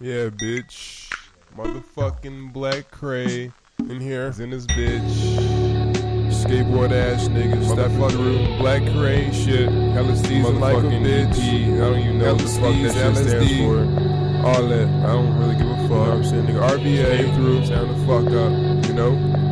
Yeah, bitch. Motherfucking Black Kray in here. in this bitch. Skateboard ass niggas. Step through. Black Kray shit. Hella season like a bitch. EP. I don't even know what the fuck that shit stands for. All that. I don't really give a fuck. You know what I'm saying? Nigga, RVA. Through. Sound the fuck up. You know?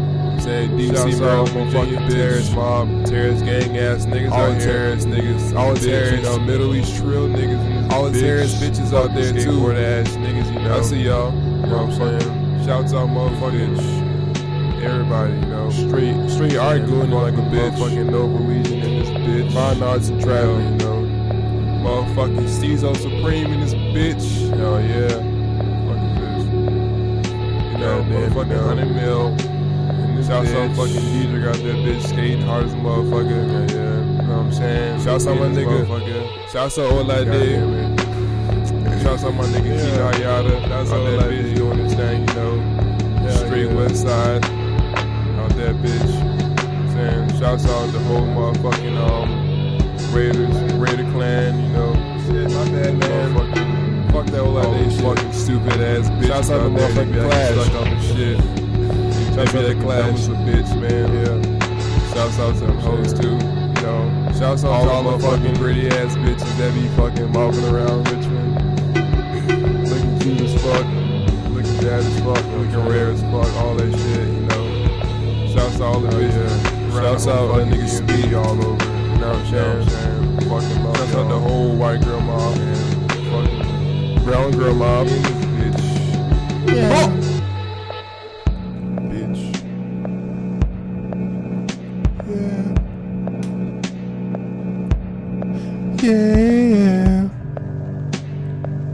Saying DC Maryland, motherfucking terrorist mob, terrorist gang ass niggas all out terrorist niggas, all terrorist, you know, Middle East trill niggas, all the terrorist bitches out there too. Skateboard ass niggas, you know. I see y'all. You know what I'm saying? Shouts out motherfuckers, everybody, you know. Street Straight, straight arguing like a bitch. Motherfucking Nova Legion in this bitch. Fine arts and travel, you know. Motherfucking Steezo Supreme in this bitch. Oh yeah. Fuck is this? You know, motherfucking 100 mil. Shouts out fucking Deidre got that bitch skating hard as a motherfucker. Yeah, yeah. You know what I'm saying? Shouts out my nigga. Shouts out all I did. Shouts out my nigga yeah. T. Yada. Shouts out that bitch doing this thing, you know. Yeah, Straight yeah. west side. Out that bitch. Saying shouts out the whole motherfucking um Raiders, Raider Klan, you know. Shit, my bad man. Fuck that all I did shit. Fucking stupid ass bitch. Shouts out the motherfucking class. Stuck on the shit. Shout out that class. was a bitch, man. Yeah. Shouts out to them hoes too. You know. Shouts out to all the fucking pretty ass bitches that be fucking walking around Richmond. looking cute as fuck. Looking bad as fuck. Looking rare as fuck. All that shit, you know. Shouts out to all the bitches. Shouts out that nigga speed all over. You know what I'm saying? Fucking love. Shouts out the whole white girl mob and fucking brown girl mob Yeah.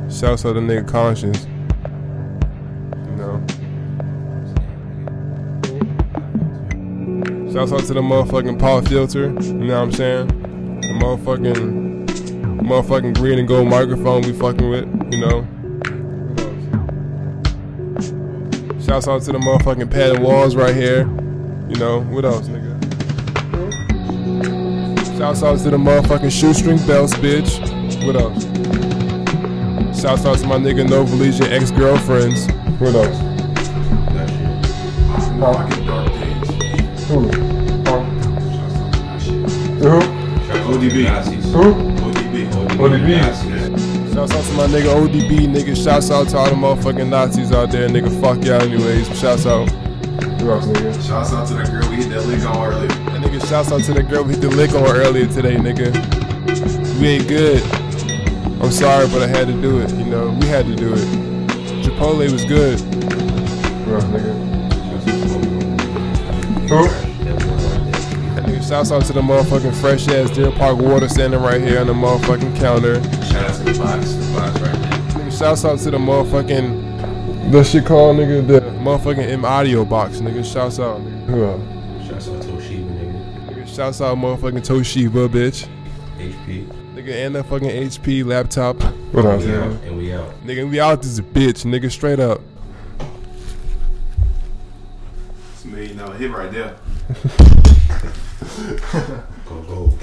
Shouts out to the nigga conscience. You know. Shouts out to the motherfucking pop filter. You know what I'm saying? The motherfucking motherfucking green and gold microphone we fucking with, you know. Shouts out to the motherfucking padded walls right here. You know, what else, nigga? Shouts out to the motherfucking shoestring belts, bitch. What else? Shouts out to my nigga Nova Legion ex girlfriends. What else? That shit. Fucking dark days. Who? Who? ODB. Who? ODB. ODB. Shouts out to my nigga ODB, nigga. Shouts out to all the motherfucking Nazis out there, nigga. Fuck y'all anyways. Shouts out. Who else, nigga? Shouts out to that girl we hit that link on earlier. Nigga, shouts out to the girl we hit the lick on earlier today, nigga. We ain't good. I'm sorry, but I had to do it. You know, we had to do it. Chipotle was good. Bro, nigga? Who? Shouts out to the motherfucking fresh ass Deer Park water standing right here on the motherfucking counter. Shout out to the box, the box right there. Nigga, shouts out to the motherfucking that shit called nigga the motherfucking M audio box, nigga. Shouts out, nigga. Who else? Shouts out. Nigga, Shouts out motherfucking Toshiba, bitch. HP. Nigga, and that fucking HP laptop. What up, man? and we out. Nigga, we out this bitch. Nigga, straight up. It's a million dollar hit right there. go, go,